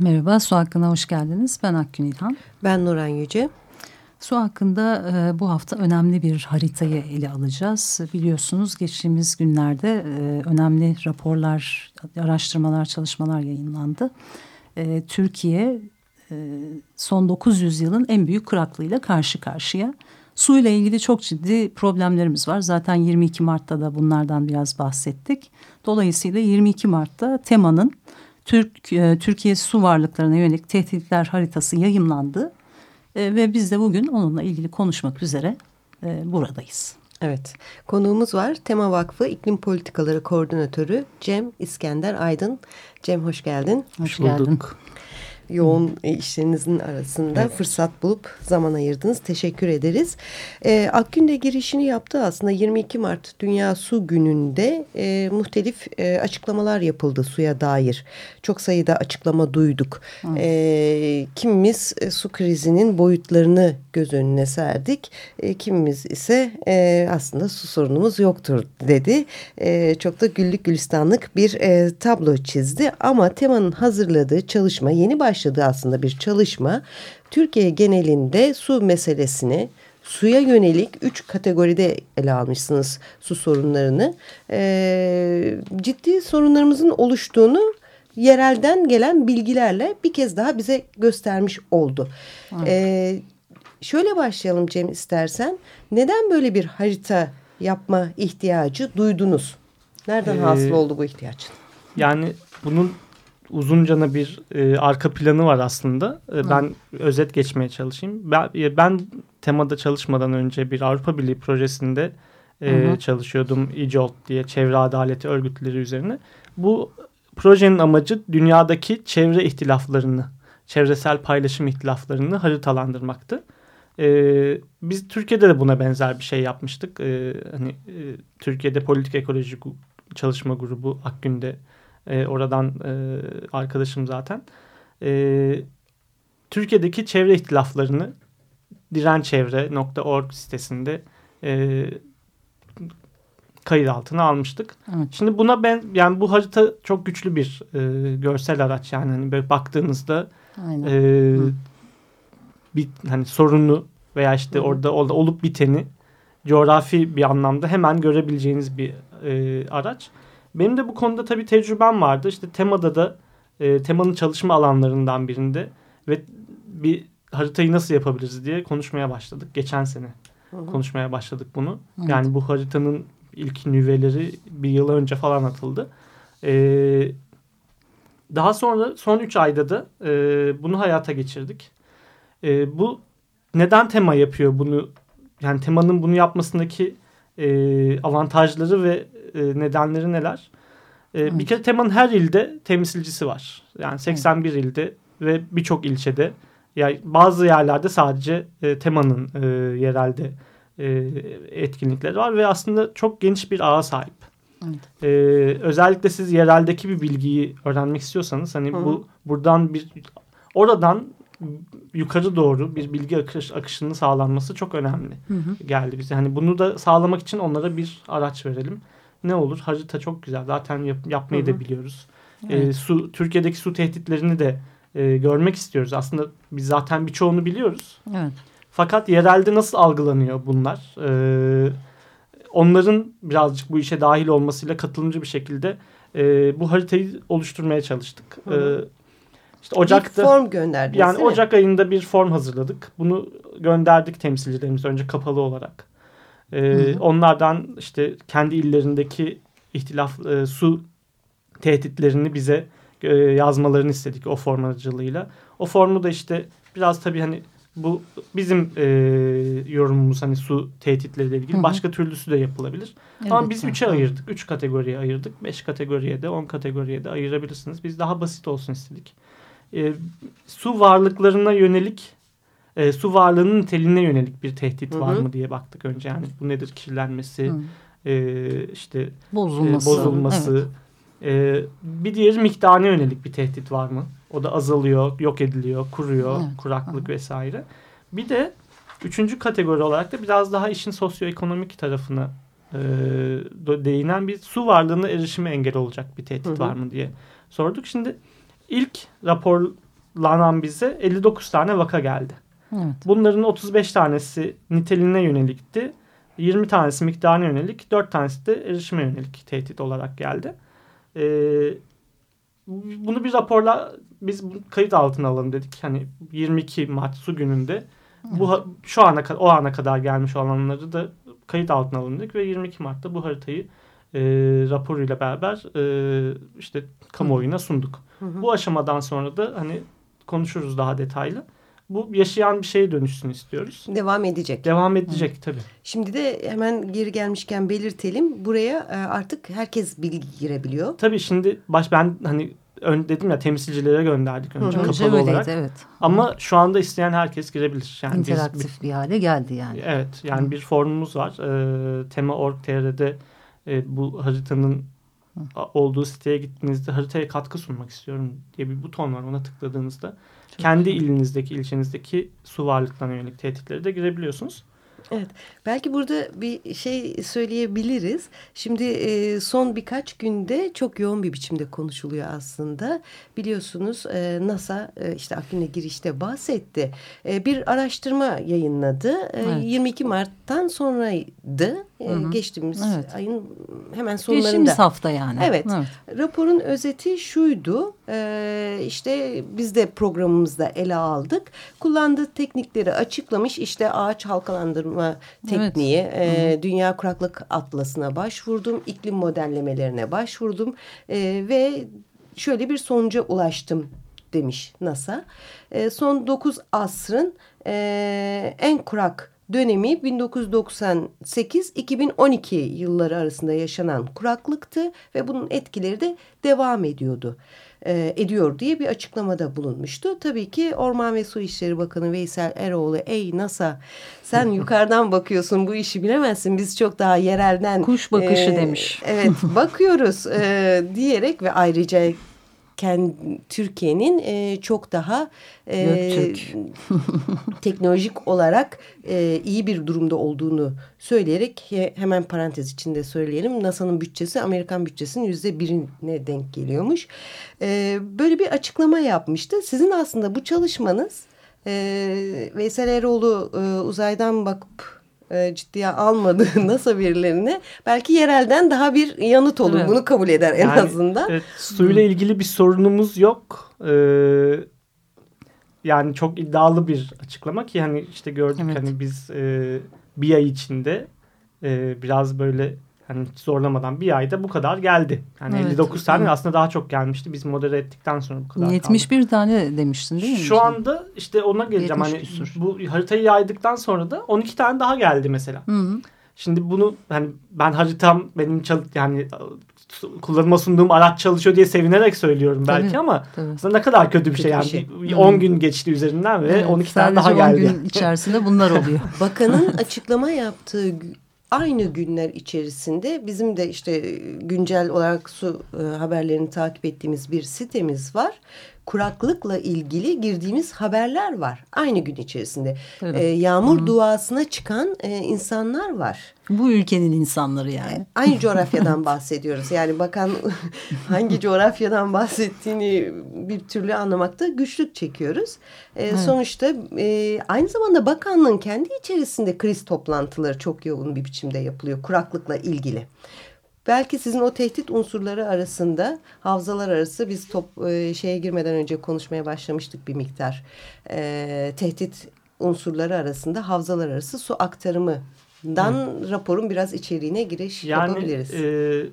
Merhaba, Su Hakkı'na hoş geldiniz. Ben Akgün İlhan. Ben Nuran Yüce. Su hakkında e, bu hafta önemli bir haritayı ele alacağız. Biliyorsunuz geçtiğimiz günlerde e, önemli raporlar, araştırmalar, çalışmalar yayınlandı. E, Türkiye e, son 900 yılın en büyük kuraklığıyla karşı karşıya. Su ile ilgili çok ciddi problemlerimiz var. Zaten 22 Mart'ta da bunlardan biraz bahsettik. Dolayısıyla 22 Mart'ta temanın Türk, e, Türkiye su varlıklarına yönelik tehditler haritası yayımlandı. E, ve biz de bugün onunla ilgili konuşmak üzere e, buradayız. Evet, konuğumuz var. Tema Vakfı İklim Politikaları Koordinatörü Cem İskender Aydın. Cem hoş geldin. Hoş, hoş geldin yoğun işlerinizin arasında evet. fırsat bulup zaman ayırdınız. Teşekkür ederiz. E, Akgün de girişini yaptı aslında 22 Mart Dünya Su Günü'nde e, muhtelif e, açıklamalar yapıldı suya dair. Çok sayıda açıklama duyduk. Evet. E, kimimiz e, su krizinin boyutlarını göz önüne serdik. E, kimimiz ise e, aslında su sorunumuz yoktur dedi. E, çok da güllük gülistanlık bir e, tablo çizdi. Ama temanın hazırladığı çalışma yeni baş başladığı aslında bir çalışma Türkiye genelinde su meselesini suya yönelik üç kategoride ele almışsınız su sorunlarını. Ee, ciddi sorunlarımızın oluştuğunu yerelden gelen bilgilerle bir kez daha bize göstermiş oldu. Ee, şöyle başlayalım Cem istersen. Neden böyle bir harita yapma ihtiyacı duydunuz? Nereden ee, hasıl oldu bu ihtiyaç? Yani bunun uzuncana bir e, arka planı var aslında. E, ben özet geçmeye çalışayım. Ben, e, ben temada çalışmadan önce bir Avrupa Birliği projesinde e, çalışıyordum. İCOLT diye çevre adaleti örgütleri üzerine. Bu projenin amacı dünyadaki çevre ihtilaflarını, çevresel paylaşım ihtilaflarını haritalandırmaktı. Ee, biz Türkiye'de de buna benzer bir şey yapmıştık. Ee, hani e, Türkiye'de politik ekoloji çalışma grubu Akgün'de e, oradan e, arkadaşım zaten. E, Türkiye'deki çevre ihtilaflarını dirençevre.org sitesinde e, kayıt altına almıştık. Evet. Şimdi buna ben yani bu harita çok güçlü bir e, görsel araç yani hani böyle baktığınızda e, bir hani sorunu veya işte Hı. orada, orada olup biteni coğrafi bir anlamda hemen görebileceğiniz bir e, araç. Benim de bu konuda tabii tecrübem vardı. İşte temada da e, temanın çalışma alanlarından birinde ve bir haritayı nasıl yapabiliriz diye konuşmaya başladık. Geçen sene hı hı. konuşmaya başladık bunu. Evet. Yani bu haritanın ilk nüveleri bir yıl önce falan atıldı. Ee, daha sonra son üç ayda da e, bunu hayata geçirdik. E, bu neden tema yapıyor bunu? Yani temanın bunu yapmasındaki e, avantajları ve e, nedenleri neler? E, Bir kere temanın her ilde temsilcisi var. Yani 81 evet. ilde ve birçok ilçede. Yani bazı yerlerde sadece e, temanın e, yerelde e, etkinlikleri var ve aslında çok geniş bir ağa sahip. Evet. Ee, özellikle siz yereldeki bir bilgiyi öğrenmek istiyorsanız hani Hı. bu buradan bir oradan yukarı doğru bir bilgi akış, akışının sağlanması çok önemli hı hı. geldi bize. Hani bunu da sağlamak için onlara bir araç verelim. Ne olur? Harita çok güzel. Zaten yap, yapmayı hı hı. da biliyoruz. Ee, evet. E, su Türkiye'deki su tehditlerini de e, görmek istiyoruz. Aslında biz zaten birçoğunu biliyoruz. Evet. Fakat yerelde nasıl algılanıyor bunlar? E, onların birazcık bu işe dahil olmasıyla katılımcı bir şekilde e, bu haritayı oluşturmaya çalıştık. Hı hı. E, işte Ocak'ta bir form gönderdiniz Yani Ocak ayında bir form hazırladık. Bunu gönderdik temsilcilerimiz önce kapalı olarak. Ee, hı hı. Onlardan işte kendi illerindeki ihtilaf e, su tehditlerini bize e, yazmalarını istedik o form aracılığıyla. O formu da işte biraz tabii hani bu bizim e, yorumumuz hani su tehditleriyle ilgili. Hı hı. Başka türlüsü de yapılabilir. Evet, Ama biz üçe ayırdık. Üç kategoriye ayırdık. Beş kategoriye de on kategoriye de ayırabilirsiniz. Biz daha basit olsun istedik. E, su varlıklarına yönelik e, su varlığının niteliğine yönelik bir tehdit hı hı. var mı diye baktık önce. Yani bu nedir kirlenmesi, e, işte bozulması, e, bozulması evet. e, bir diğeri miktarına yönelik bir tehdit var mı? O da azalıyor, yok ediliyor, kuruyor, evet. kuraklık Hı. vesaire. Bir de üçüncü kategori olarak da biraz daha işin sosyoekonomik tarafına e, değinen bir su varlığına erişime engel olacak bir tehdit Hı. var mı diye sorduk. Şimdi ilk raporlanan bize 59 tane vaka geldi. Evet. Bunların 35 tanesi niteliğine yönelikti. 20 tanesi miktarına yönelik, 4 tanesi de erişime yönelik tehdit olarak geldi. Ee, bunu bir raporla biz kayıt altına alalım dedik. Hani 22 Mart su gününde bu şu ana o ana kadar gelmiş olanları da kayıt altına alalım dedik ve 22 Mart'ta bu haritayı e, raporuyla beraber e, işte kamuoyuna sunduk. Hı hı. Bu aşamadan sonra da hani konuşuruz daha detaylı bu yaşayan bir şeye dönüşsün istiyoruz. Devam edecek. Devam edecek Hı. tabii. Şimdi de hemen geri gelmişken belirtelim. Buraya e, artık herkes bilgi girebiliyor. Tabii şimdi baş ben hani ön, dedim ya temsilcilere gönderdik önce Hı. kapalı önce olarak. Evet. Ama şu anda isteyen herkes girebilir. Yani İnteraktif biz, bir, bir hale geldi yani. Evet yani Hı. bir formumuz var. E, tema.org.tr'de e, bu haritanın olduğu siteye gittiğinizde haritaya katkı sunmak istiyorum diye bir buton var. Ona tıkladığınızda kendi ilinizdeki, ilçenizdeki su varlıklarına yönelik tehditleri de girebiliyorsunuz. Evet. Belki burada bir şey söyleyebiliriz. Şimdi e, son birkaç günde çok yoğun bir biçimde konuşuluyor aslında. Biliyorsunuz e, NASA e, işte Akün'le girişte bahsetti. E, bir araştırma yayınladı. E, evet. 22 Mart'tan sonraydı. Hı -hı. Geçtiğimiz evet. ayın hemen sonlarında. Geçtiğimiz hafta yani. Evet. evet. Raporun özeti şuydu. E, işte biz de programımızda ele aldık. Kullandığı teknikleri açıklamış. İşte ağaç halkalandırma tekniği, evet. e, Dünya Kuraklık Atlası'na başvurdum, iklim modellemelerine başvurdum e, ve şöyle bir sonuca ulaştım demiş NASA. E, son 9 asrın e, en kurak dönemi 1998-2012 yılları arasında yaşanan kuraklıktı ve bunun etkileri de devam ediyordu e, ediyor diye bir açıklamada bulunmuştu. Tabii ki Orman ve Su İşleri Bakanı Veysel Eroğlu ey NASA sen yukarıdan bakıyorsun bu işi bilemezsin biz çok daha yerelden. Kuş bakışı e, demiş. Evet bakıyoruz e, diyerek ve ayrıca Türkiye'nin e, çok daha e, teknolojik olarak e, iyi bir durumda olduğunu söyleyerek he, hemen parantez içinde söyleyelim. NASA'nın bütçesi Amerikan bütçesinin yüzde birine denk geliyormuş. E, böyle bir açıklama yapmıştı. Sizin aslında bu çalışmanız e, Veysel Eroğlu e, uzaydan bakıp e, ciddiye almadığı NASA verilerine belki yerelden daha bir yanıt olur. Evet. Bunu kabul eder en yani, azından. Evet, suyla ilgili bir sorunumuz yok. Ee, yani çok iddialı bir açıklama ki hani işte gördük evet. hani biz e, bir ay içinde e, biraz böyle hani zorlamadan bir ayda bu kadar geldi. Yani evet. 59 tane Hı. aslında daha çok gelmişti. Biz modere ettikten sonra bu kadar 71 kaldı. tane demiştin değil mi? Şu anda işte ona geleceğim. Hani bu haritayı yaydıktan sonra da 12 tane daha geldi mesela. Hı -hı. Şimdi bunu hani ben haritam benim çal yani kullanıma sunduğum araç çalışıyor diye sevinerek söylüyorum belki tabii, ama tabii. aslında ne kadar kötü bir kötü şey yani. Şey. 10 gün geçti üzerinden ve evet, 12 tane daha geldi. 10 gün içerisinde bunlar oluyor. Bakanın açıklama yaptığı aynı günler içerisinde bizim de işte güncel olarak su e, haberlerini takip ettiğimiz bir sitemiz var kuraklıkla ilgili girdiğimiz haberler var. Aynı gün içerisinde. Evet. E, yağmur Hı. duasına çıkan e, insanlar var. Bu ülkenin insanları yani. E, aynı coğrafyadan bahsediyoruz. Yani bakan hangi coğrafyadan bahsettiğini bir türlü anlamakta güçlük çekiyoruz. E, evet. Sonuçta e, aynı zamanda bakanlığın kendi içerisinde kriz toplantıları çok yoğun bir biçimde yapılıyor kuraklıkla ilgili. Belki sizin o tehdit unsurları arasında havzalar arası biz top e, şeye girmeden önce konuşmaya başlamıştık bir miktar. E, tehdit unsurları arasında havzalar arası su aktarımından Hı. raporun biraz içeriğine giriş yani, yapabiliriz. E,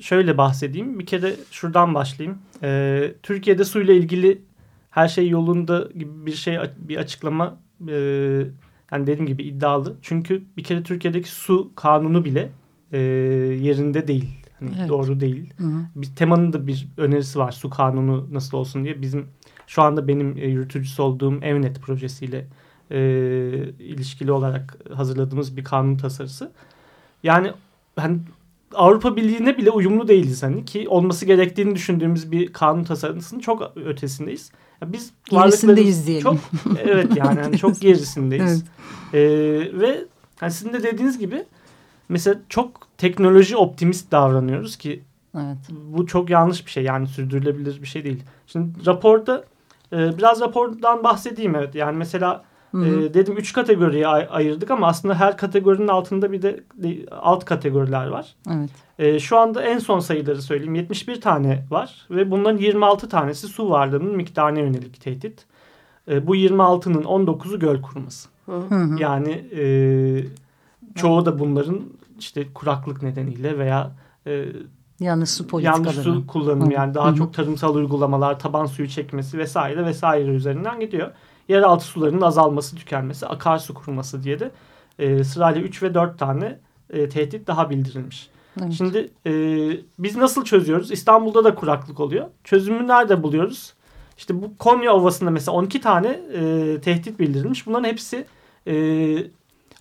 şöyle bahsedeyim. Bir kere şuradan başlayayım. E, Türkiye'de suyla ilgili her şey yolunda gibi bir şey bir açıklama e, yani dediğim gibi iddialı. Çünkü bir kere Türkiye'deki su kanunu bile e, yerinde değil. Hani evet. Doğru değil. Hı hı. Bir temanın da bir önerisi var su kanunu nasıl olsun diye. Bizim şu anda benim e, yürütücüsü olduğum Evnet projesiyle e, ilişkili olarak hazırladığımız bir kanun tasarısı. Yani hani Avrupa Birliği'ne bile uyumlu değiliz hani ki olması gerektiğini düşündüğümüz bir kanun tasarısının çok ötesindeyiz. Yani biz gerisindeyiz diyelim. Çok evet yani, yani çok gerisindeyiz. evet. ee, ve hani sizin de dediğiniz gibi mesela çok teknoloji optimist davranıyoruz ki evet. bu çok yanlış bir şey yani sürdürülebilir bir şey değil. Şimdi raporda e, biraz rapordan bahsedeyim evet yani mesela e, dedim üç kategoriye ay- ayırdık ama aslında her kategorinin altında bir de, de alt kategoriler var. Evet. E, şu anda en son sayıları söyleyeyim 71 tane var ve bunların 26 tanesi su varlığının miktarına yönelik tehdit. E, bu 26'nın 19'u göl kuruması. Hı hı. Yani e, çoğu da bunların işte kuraklık nedeniyle veya e, yanlış su politikaları. Yanlış su kullanımı yani daha Hı çok tarımsal uygulamalar, taban suyu çekmesi vesaire vesaire üzerinden gidiyor yeraltı sularının azalması, tükenmesi, akarsu kuruması diye de e, sırayla 3 ve 4 tane e, tehdit daha bildirilmiş. Evet. Şimdi e, biz nasıl çözüyoruz? İstanbul'da da kuraklık oluyor. Çözümü nerede buluyoruz? İşte bu Konya Ovası'nda mesela 12 tane e, tehdit bildirilmiş. Bunların hepsi e,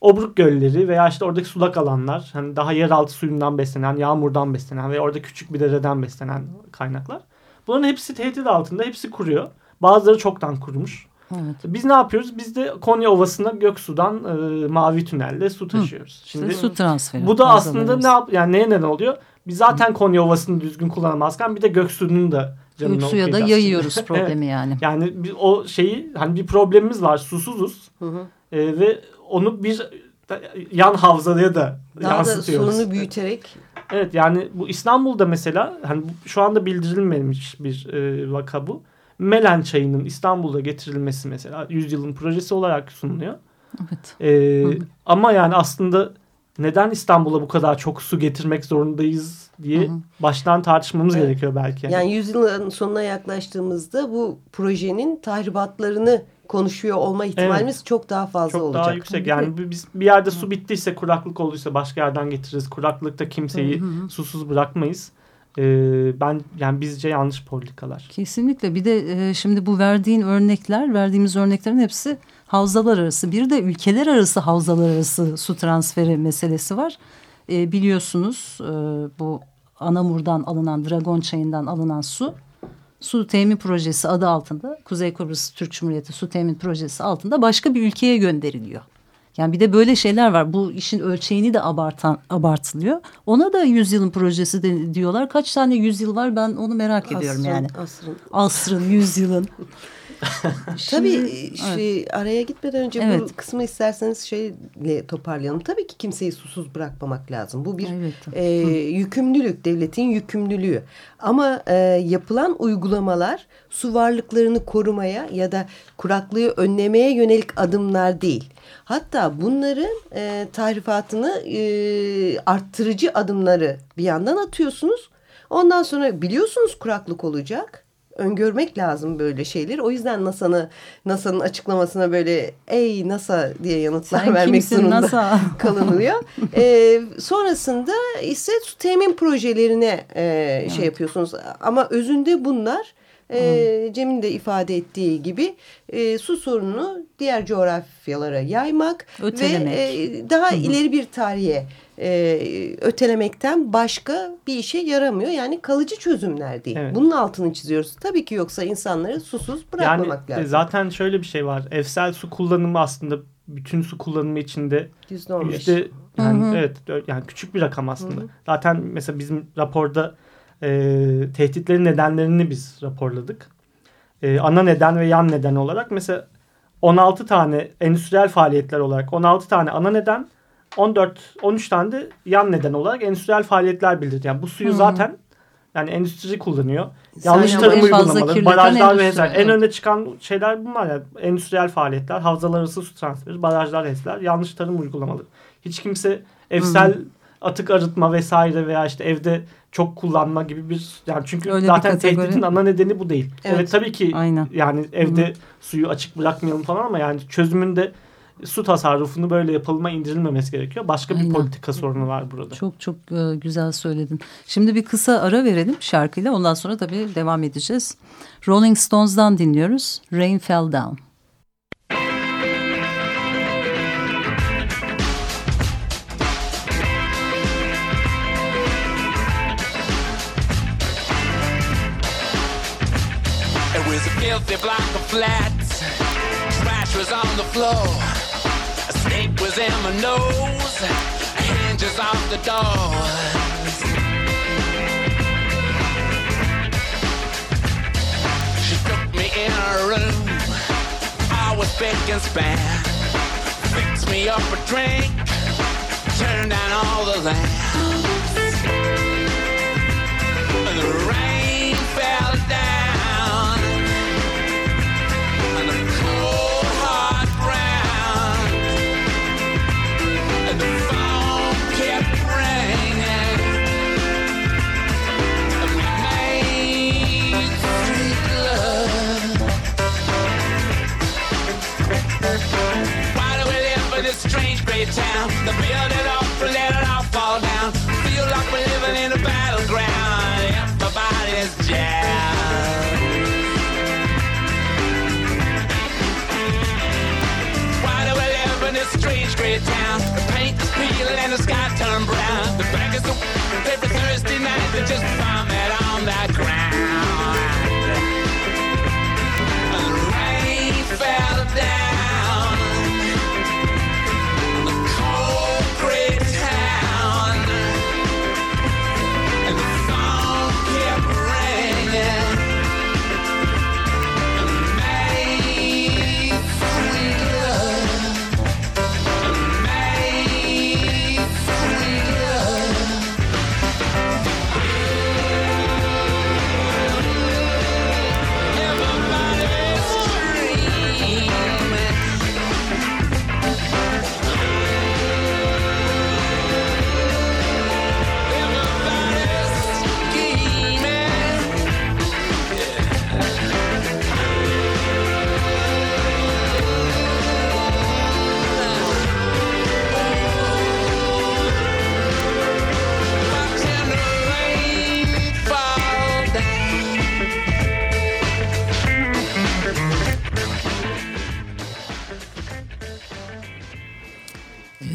obruk gölleri veya işte oradaki sulak alanlar. Hani daha yeraltı suyundan beslenen, yağmurdan beslenen ve orada küçük bir dereden beslenen kaynaklar. Bunların hepsi tehdit altında. Hepsi kuruyor. Bazıları çoktan kurumuş. Evet. Biz ne yapıyoruz? Biz de Konya Ovası'na Göksu'dan e, mavi tünelle su taşıyoruz. Hı. Şimdi su transferi. Bu da aslında ne yap yani neye neden oluyor? Biz zaten Hı. Konya Ovası'nı düzgün kullanamazken bir de Göksu'nun da canını Göksu'ya da yayıyoruz problemi yani. Yani bir, o şeyi hani bir problemimiz var. Susuzuz. Hı hı. E, ve onu bir yan havzaya da Daha yansıtıyoruz. da sorunu büyüterek. Evet yani bu İstanbul'da mesela hani şu anda bildirilmemiş bir e, vaka bu. Melen çayının İstanbul'da getirilmesi mesela yüzyılın projesi olarak sunuluyor. Evet. Ee, ama yani aslında neden İstanbul'a bu kadar çok su getirmek zorundayız diye Hı -hı. baştan tartışmamız evet. gerekiyor belki. Yani yüzyılın sonuna yaklaştığımızda bu projenin tahribatlarını konuşuyor olma ihtimalimiz evet. çok daha fazla çok olacak. Çok daha yüksek. Yani biz bir yerde su bittiyse kuraklık olduysa başka yerden getiririz. Kuraklıkta kimseyi Hı -hı. susuz bırakmayız e, ben yani bizce yanlış politikalar. Kesinlikle bir de e, şimdi bu verdiğin örnekler verdiğimiz örneklerin hepsi havzalar arası bir de ülkeler arası havzalar arası su transferi meselesi var. E, biliyorsunuz e, bu Anamur'dan alınan Dragon çayından alınan su su temin projesi adı altında Kuzey Kıbrıs Türk Cumhuriyeti su temin projesi altında başka bir ülkeye gönderiliyor. Yani bir de böyle şeyler var. Bu işin ölçeğini de abartan abartılıyor. Ona da yüzyılın projesi de diyorlar. Kaç tane yüzyıl var ben onu merak asrın, ediyorum yani. Asrın. Asrın, yüzyılın. Şimdi, Tabii şey, araya gitmeden önce evet. bu kısmı isterseniz şeyle toparlayalım. Tabii ki kimseyi susuz bırakmamak lazım. Bu bir evet. e, yükümlülük, devletin yükümlülüğü. Ama e, yapılan uygulamalar su varlıklarını korumaya ya da kuraklığı önlemeye yönelik adımlar değil. Hatta bunların e, tahrifatını e, arttırıcı adımları bir yandan atıyorsunuz. Ondan sonra biliyorsunuz kuraklık olacak öngörmek lazım böyle şeyler. O yüzden NASA'nın NASA'nın açıklamasına böyle ey NASA diye yanıtlar Sen vermek zorunda NASA? kalınılıyor. ee, sonrasında ise temin projelerine e, evet. şey yapıyorsunuz. Ama özünde bunlar e, Cem'in de ifade ettiği gibi e, su sorununu diğer coğrafyalara yaymak Ötelemek. ve e, daha Hı -hı. ileri bir tarihe e, ötelemekten başka bir işe yaramıyor. Yani kalıcı çözümler değil. Evet. Bunun altını çiziyoruz. Tabii ki yoksa insanları susuz bırakmamak yani, lazım. Zaten şöyle bir şey var. Evsel su kullanımı aslında bütün su kullanımı içinde yüzde yani, evet yani küçük bir rakam aslında. Hı -hı. Zaten mesela bizim raporda e, tehditlerin nedenlerini biz raporladık. E, ana neden ve yan neden olarak mesela 16 tane endüstriyel faaliyetler olarak 16 tane ana neden 14 13 tane de yan neden olarak endüstriyel faaliyetler bildirdi. Yani bu suyu hmm. zaten yani endüstri kullanıyor. Yanlış Sen tarım uygulamaları, barajlar ve HES'ler. En önde çıkan şeyler bunlar yani. Endüstriyel faaliyetler, havzalar arası su transferi, barajlar, HES'ler, yanlış tarım uygulamaları. Hiç kimse evsel hmm atık arıtma vesaire veya işte evde çok kullanma gibi bir yani çünkü Öyle zaten tehditin ana nedeni bu değil. Evet, evet tabii ki Aynen. yani evde Hı. suyu açık bırakmayalım falan ama yani çözümünde su tasarrufunu böyle yapılıma indirilmemesi gerekiyor. Başka Aynen. bir politika sorunu var burada. Çok çok e, güzel söyledin. Şimdi bir kısa ara verelim şarkıyla. Ondan sonra tabii devam edeceğiz. Rolling Stones'dan dinliyoruz. Rain Fell Down. Filthy block of flats. Trash was on the floor. A snake was in my nose, A hinge hinges off the doors. She took me in her room, I was big and span. Fixed me up a drink, turned down all the lamps. The rain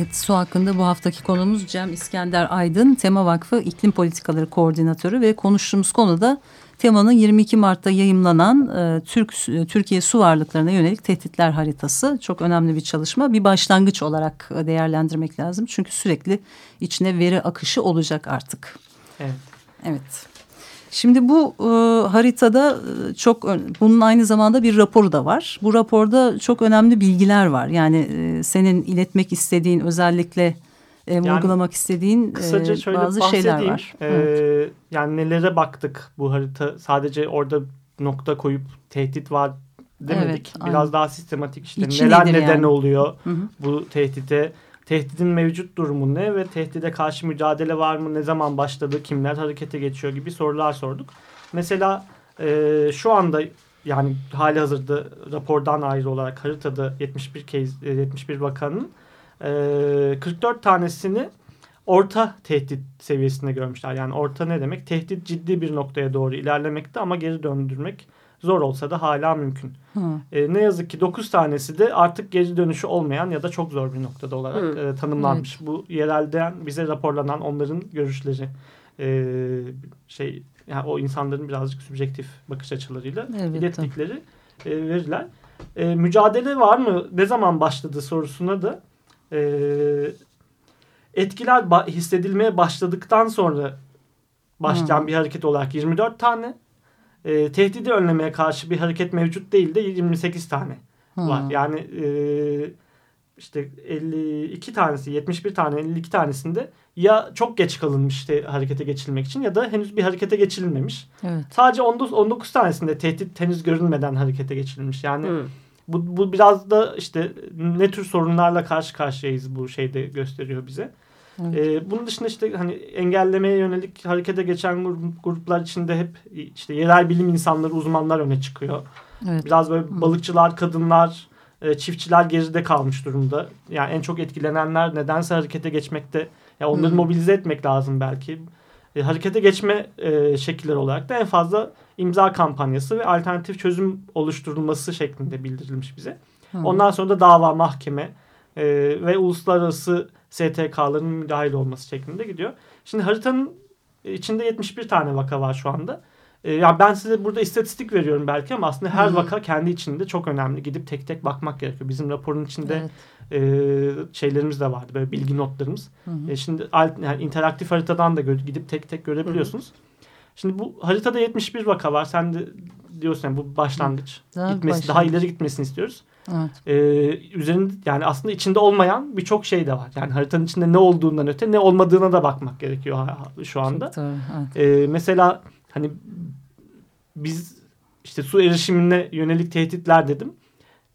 Evet, su hakkında bu haftaki konumuz Cem İskender Aydın, Tema Vakfı İklim Politikaları Koordinatörü ve konuştuğumuz konu da Tema'nın 22 Mart'ta yayımlanan e, Türk Türkiye su varlıklarına yönelik tehditler haritası. Çok önemli bir çalışma. Bir başlangıç olarak e, değerlendirmek lazım. Çünkü sürekli içine veri akışı olacak artık. Evet. Evet. Şimdi bu e, haritada e, çok bunun aynı zamanda bir raporu da var. Bu raporda çok önemli bilgiler var. Yani e, senin iletmek istediğin özellikle e, vurgulamak istediğin Kısaca e, şöyle bazı şeyler var. Ee, Evet. Yani nelere baktık bu harita sadece orada nokta koyup tehdit var demedik. Evet, Biraz aynen. daha sistematik işte İçi neler neden yani? oluyor Hı hı. bu tehdite. Tehdidin mevcut durumu ne ve tehdide karşı mücadele var mı? Ne zaman başladı? Kimler harekete geçiyor gibi sorular sorduk. Mesela e, şu anda yani hali hazırda rapordan ayrı olarak haritada 71 kez e, 71 vakanın e, 44 tanesini orta tehdit seviyesinde görmüşler. Yani orta ne demek? Tehdit ciddi bir noktaya doğru ilerlemekte ama geri döndürmek zor olsa da hala mümkün. Hı. E, ne yazık ki 9 tanesi de artık geri dönüşü olmayan ya da çok zor bir noktada olarak Hı. e, tanımlanmış. Bu yerelden bize raporlanan onların görüşleri e, şey yani o insanların birazcık subjektif bakış açılarıyla Elbette. ilettikleri e, veriler. E, mücadele var mı? Ne zaman başladı sorusuna da e, etkiler ba- hissedilmeye başladıktan sonra başlayan Hı. bir hareket olarak 24 tane e, tehdidi önlemeye karşı bir hareket mevcut değil de 28 tane Hı. var. Yani e, işte 52 tanesi 71 tane 52 tanesinde ya çok geç kalınmış te- harekete geçilmek için ya da henüz bir harekete geçirilmemiş. Evet. Sadece 19, 19 tanesinde tehdit henüz görünmeden harekete geçirilmiş. Yani Hı. bu, bu biraz da işte ne tür sorunlarla karşı karşıyayız bu şeyde gösteriyor bize. Evet. E, bunun dışında işte hani engellemeye yönelik harekete geçen gruplar içinde hep işte yerel bilim insanları, uzmanlar öne çıkıyor. Evet. Biraz böyle balıkçılar, kadınlar, e, çiftçiler geride kalmış durumda. Yani en çok etkilenenler nedense harekete geçmekte. Yani onları hmm. mobilize etmek lazım belki. E, harekete geçme e, şekilleri olarak da en fazla imza kampanyası ve alternatif çözüm oluşturulması şeklinde bildirilmiş bize. Hmm. Ondan sonra da dava, mahkeme e, ve uluslararası STK'ların müdahil olması şeklinde gidiyor. Şimdi haritanın içinde 71 tane vaka var şu anda. E, yani ben size burada istatistik veriyorum belki ama aslında her Hı-hı. vaka kendi içinde çok önemli. Gidip tek tek bakmak gerekiyor. Bizim raporun içinde evet. e, şeylerimiz de vardı. Böyle bilgi notlarımız. E, şimdi yani interaktif haritadan da gidip tek tek görebiliyorsunuz. Hı-hı. Şimdi bu haritada 71 vaka var. Sen de diyorsun yani bu başlangıç. Daha gitmesi, başlangıç. daha ileri gitmesini istiyoruz. Evet. Ee, üzerinde yani aslında içinde olmayan birçok şey de var. Yani haritanın içinde ne olduğundan öte ne olmadığına da bakmak gerekiyor şu anda. Çok evet. Ee, mesela hani biz işte su erişimine yönelik tehditler dedim.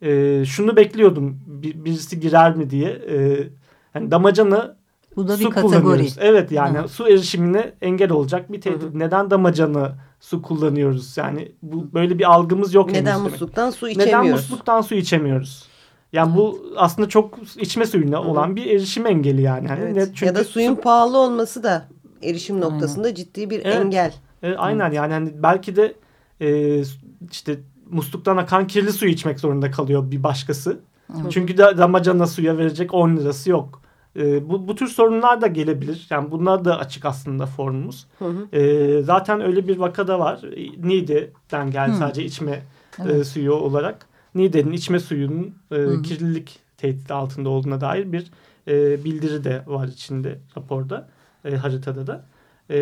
Ee, şunu bekliyordum bir, birisi girer mi diye. Ee, yani damacana bu da su bir kategori. Evet yani Hı. su erişimine engel olacak bir tehdit. Hı. Neden damacanı su kullanıyoruz? Yani bu böyle bir algımız yok Neden musluktan su içemiyoruz? Neden musluktan su içemiyoruz? Yani evet. bu aslında çok içme suyuna Hı. olan bir erişim engeli yani. yani evet. Çünkü ya da suyun su... pahalı olması da erişim noktasında aynen. ciddi bir evet. engel. Evet, aynen yani hani belki de e, işte musluktan akan kirli suyu içmek zorunda kalıyor bir başkası. Evet. Çünkü de damacana suya verecek 10 lirası yok. E, bu, bu tür sorunlar da gelebilir. Yani bunlar da açık aslında formumuz. Hı hı. E, zaten öyle bir vakada var. Niğde'den geldi hı. sadece içme e, evet. e, suyu olarak. Niğde'nin içme suyunun e, kirlilik tehdidi altında olduğuna dair bir e, bildiri de var içinde raporda, e, haritada da. E,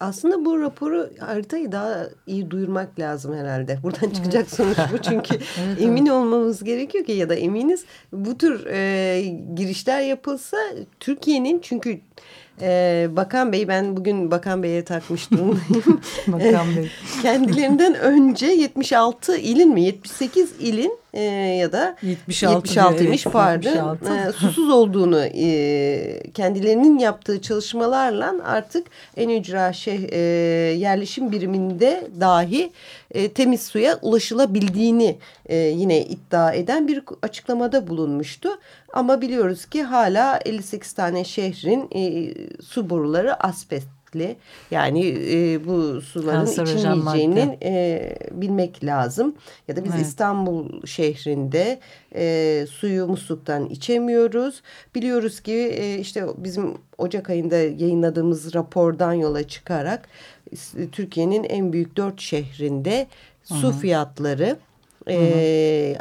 aslında bu raporu haritayı daha iyi duyurmak lazım herhalde. Buradan çıkacak evet. sonuç bu çünkü evet, emin evet. olmamız gerekiyor ki ya da eminiz bu tür e, girişler yapılsa Türkiye'nin çünkü ee, Bakan Bey ben bugün Bakan Bey'e takmıştım. Bakan Bey. Kendilerinden önce 76 ilin mi 78 ilin e, ya da 76 76'ymış pardon 76. E, susuz olduğunu e, kendilerinin yaptığı çalışmalarla artık en ücra şey, e, yerleşim biriminde dahi e, temiz suya ulaşılabildiğini e, yine iddia eden bir açıklamada bulunmuştu. Ama biliyoruz ki hala 58 tane şehrin e, su boruları asbestli. Yani e, bu suların içilmeyeceğini e, bilmek lazım. Ya da biz evet. İstanbul şehrinde e, suyu musluktan içemiyoruz. Biliyoruz ki e, işte bizim Ocak ayında yayınladığımız rapordan yola çıkarak Türkiye'nin en büyük dört şehrinde Hı -hı. su fiyatları e,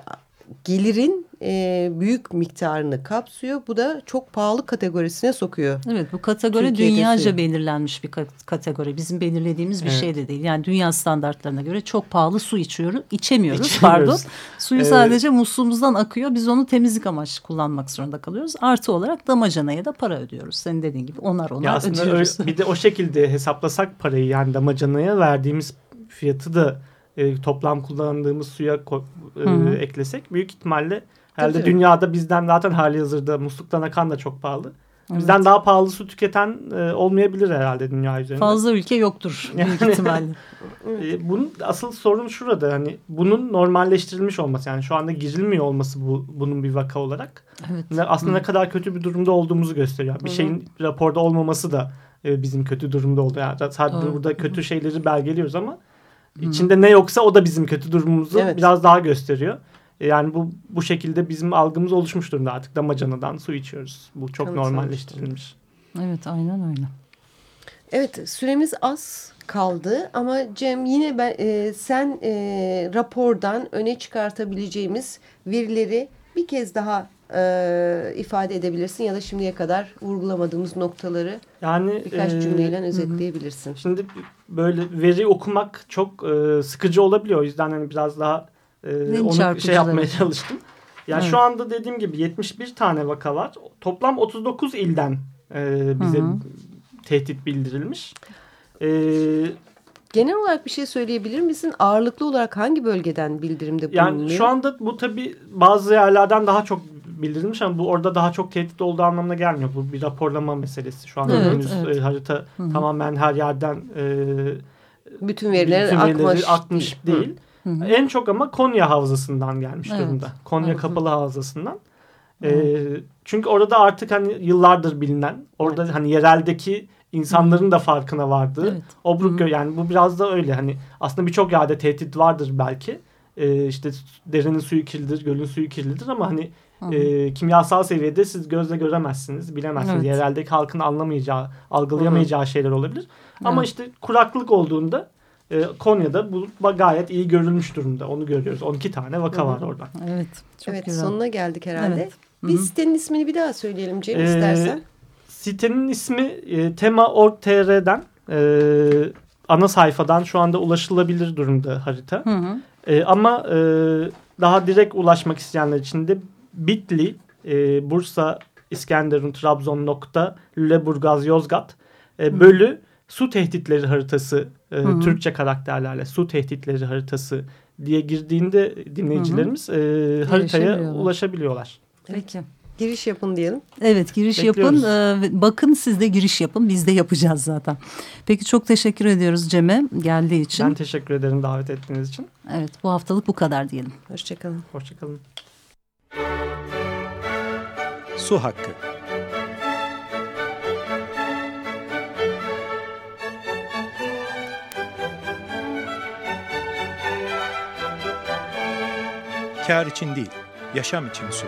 gelirin e, büyük miktarını kapsıyor. Bu da çok pahalı kategorisine sokuyor. Evet bu kategori Türkiye dünyaca suyu. belirlenmiş bir kategori. Bizim belirlediğimiz bir evet. şey de değil. Yani dünya standartlarına göre çok pahalı su içiyoruz. İçemiyoruz, İçemiyoruz. pardon. Suyu evet. sadece musluğumuzdan akıyor. Biz onu temizlik amaçlı kullanmak zorunda kalıyoruz. Artı olarak damacanaya da para ödüyoruz. Senin dediğin gibi onar onar ya aslında ödüyoruz. Öyle, bir de o şekilde hesaplasak parayı yani damacanaya verdiğimiz fiyatı da e, toplam kullandığımız suya e, eklesek büyük ihtimalle herhalde Tabii. dünyada bizden zaten hali hazırda musluktan akan da çok pahalı. Bizden evet. daha pahalı su tüketen e, olmayabilir herhalde dünya üzerinde. Fazla ülke yoktur büyük ihtimalle. e, bunun asıl sorun şurada hani bunun normalleştirilmiş olması yani şu anda girilmiyor olması bu bunun bir vaka olarak. Evet. Aslında Hı. ne kadar kötü bir durumda olduğumuzu gösteriyor. Bir Hı. şeyin raporda olmaması da e, bizim kötü durumda oldu. Yani sadece burada kötü şeyleri belgeliyoruz ama İçinde ne yoksa o da bizim kötü durumumuzu evet. biraz daha gösteriyor. Yani bu bu şekilde bizim algımız oluşmuş durumda artık damacanadan su içiyoruz. Bu çok evet, normalleştirilmiş. Evet aynen öyle. Evet süremiz az kaldı ama Cem yine ben e, sen e, rapordan öne çıkartabileceğimiz verileri bir kez daha e, ifade edebilirsin ya da şimdiye kadar vurgulamadığımız noktaları yani birkaç e, cümleyle özetleyebilirsin. Şimdi böyle veri okumak çok e, sıkıcı olabiliyor. O yüzden hani biraz daha e, onu şey yapmaya çalıştım. Yani evet. şu anda dediğim gibi 71 tane vaka var. Toplam 39 ilden e, bize hı hı. tehdit bildirilmiş. E, Genel olarak bir şey söyleyebilir misin? Ağırlıklı olarak hangi bölgeden bildirimde bulunuyor? Yani şu anda bu tabi bazı yerlerden daha çok bildirilmiş ama bu orada daha çok tehdit olduğu anlamına gelmiyor. Bu bir raporlama meselesi. Şu an evet, henüz evet. E, harita Hı-hı. tamamen her yerden e, bütün veriler bütün akmış, akmış değil. değil. Hı-hı. En çok ama Konya Havzası'ndan gelmiş evet. durumda. Konya Hı-hı. Kapalı Havzası'ndan. E, çünkü orada artık hani yıllardır bilinen, orada evet. hani yereldeki insanların da farkına vardı. Evet. Obruk yani bu biraz da öyle hani aslında birçok yerde tehdit vardır belki. Ee, işte derenin suyu kirlidir, gölün suyu kirlidir ama hani e, kimyasal seviyede siz gözle göremezsiniz, bilemezsiniz. Evet. Yereldeki halkın anlamayacağı, algılayamayacağı Hı-hı. şeyler olabilir. Evet. Ama işte kuraklık olduğunda e, Konya'da bu gayet iyi görülmüş durumda. Onu görüyoruz. 12 tane vaka Hı-hı. var orada. Evet. Çok evet güzel. sonuna geldik herhalde. Evet. Biz Hı-hı. sitenin ismini bir daha söyleyelim Cem ee, istersen. Sitenin ismi e, tema.org.tr'den e, ana sayfadan şu anda ulaşılabilir durumda harita. Hı hı. E, ama e, daha direkt ulaşmak isteyenler için de Bitli, e, Bursa, İskenderun, Trabzon nokta, Lüleburgaz, Yozgat e, bölü su tehditleri haritası e, hı. Türkçe karakterlerle su tehditleri haritası diye girdiğinde dinleyicilerimiz hı. E, haritaya ulaşabiliyorlar. Peki. Giriş yapın diyelim. Evet giriş Bekliyoruz. yapın. Ee, bakın siz de giriş yapın. Biz de yapacağız zaten. Peki çok teşekkür ediyoruz Cem'e geldiği için. Ben teşekkür ederim davet ettiğiniz için. Evet bu haftalık bu kadar diyelim. Hoşçakalın. Hoşçakalın. Su Hakkı Kar için değil, yaşam için su.